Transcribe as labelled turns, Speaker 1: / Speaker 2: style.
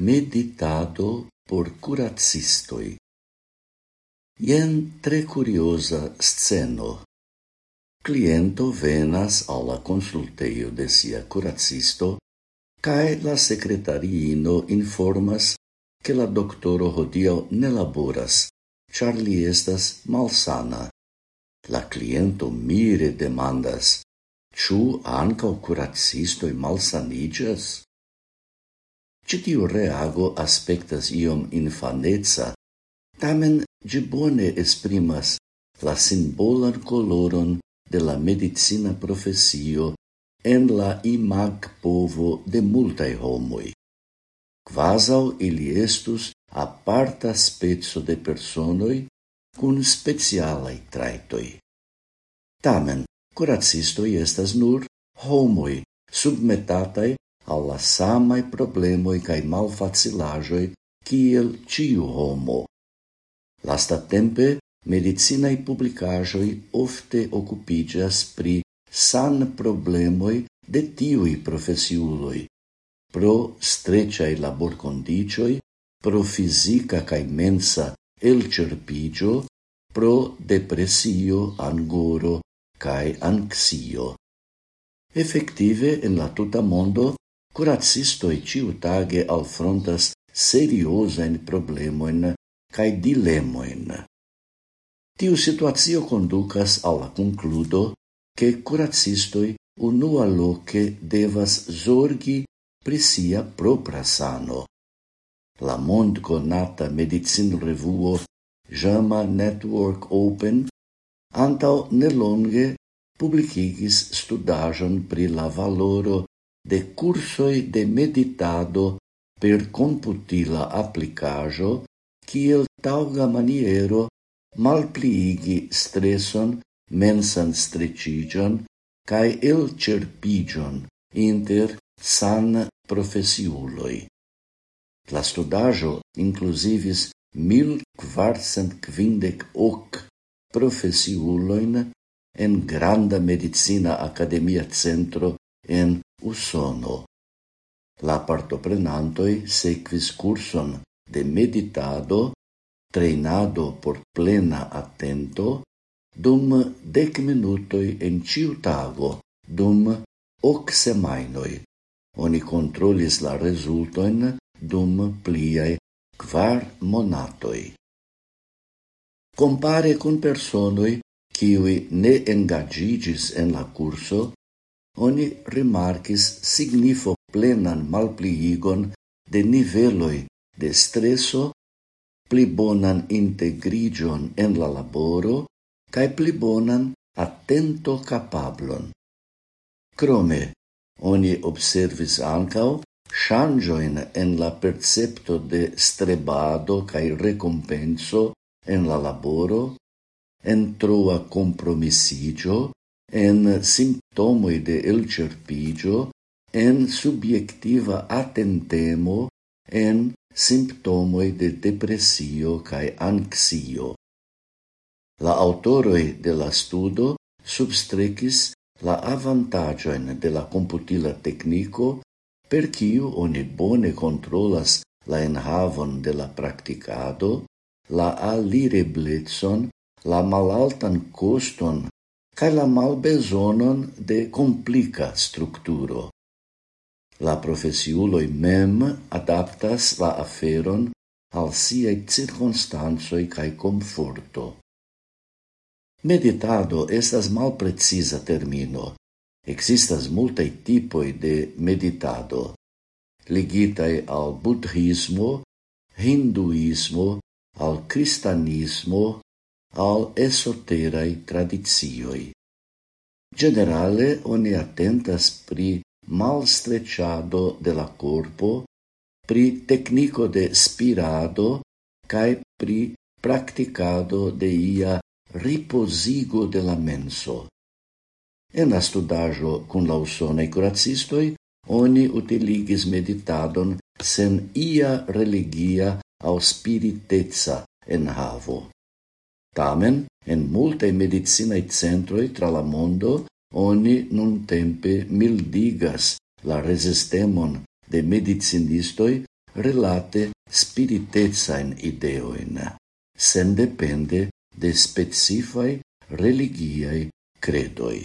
Speaker 1: Meditado por curacistoj. Ien tre curiosa sceno. Cliento venas alla consulteio de sia curacisto cae la secretariino informas che la doctoro hodio ne laboras, char li estas malsana. La cliento mire demandas, Ciu ancau curacistoi malsanigas? Citiu reago aspectas iom infaneza, tamen gi bone esprimas la simbolan coloron de la medicina profesio en la imag povo de multae homoi. Quasau ili estus aparta spezzo de personoi cun specialai traitoi. Tamen, curacistoi estas nur homoi submetatai alla samai problemoi cae malfacilajoi kiel ciu homo. Lasta tempe, medicinae publicajoi ofte occupigas pri san problemoi de tiui profesiuloi, pro streciae labor condicioi, pro fisica cae mensa elcerpigio, pro depresio, angoro cae anxio. Effective, en la tuta mondo, curacistoi ciutage alfrontas seriosain problemoin cae dilemoin. Tiu situatio conducas alla concludo che curacistoi unua loce devas zorgi pri sia propra sano. La mond conata medicin revuo JAMA Network Open antau nelonge publicigis studajon pri la valoro de cursoi de meditado per computila applicajo kiel tauga maniero malpliigi streson, mensan strecigion, cae el cerpigion inter san profesiuloi. La studajo inclusivis mil quarcent quindec hoc profesiuloin en granda medicina academia centro en Usono. La partoprenantoi sequis curson de meditado, treinado por plena atento, dum dec minutoi en ciu tago, dum hoc semainoi. Oni controlis la resultoin dum pliae kvar monatoi. Compare con personoi kiwi ne engagigis en la curso, oni rimarkis signifo plenan malpliigon de niveloi de streso, pli bonan integrigion en la laboro, cae pli bonan attento capablon. Crome, oni observis ancao changioin en la percepto de strebado cae recompenso en la laboro, en troa compromisigio, en simptomoi de elcerpigio, en subjectiva attentemo, en simptomoi de depresio cae anxio. La autoroi de la studo substrecis la avantagioin de la computila tecnico per quiu oni bone controlas la enhavon de la practicado, la alireblezon, la malaltan coston cae la malbezonon de complica structuro. La profesiuloi mem adaptas la aferon al siei circunstansoi cae conforto. Meditado estas malpreciza termino. Existas multae tipoi de meditado, ligitaj al budhismo, hinduismo, al cristianismo al esoterai tradizioi. Generale oni attentas pri malstreciado de la corpo, pri tecnico de spirado cae pri practicado de ia riposigo de la menso. En la studajo cun la usonaj curacistoi, oni utiligis meditadon sen ia religia au spiritezza en havo. Tamen, en multe medicinae centroi tra la mondo, oni nun tempe mildigas la resistemon de medicinistoi relate spiritezain ideoin, sen depende de specifai religiai credoi.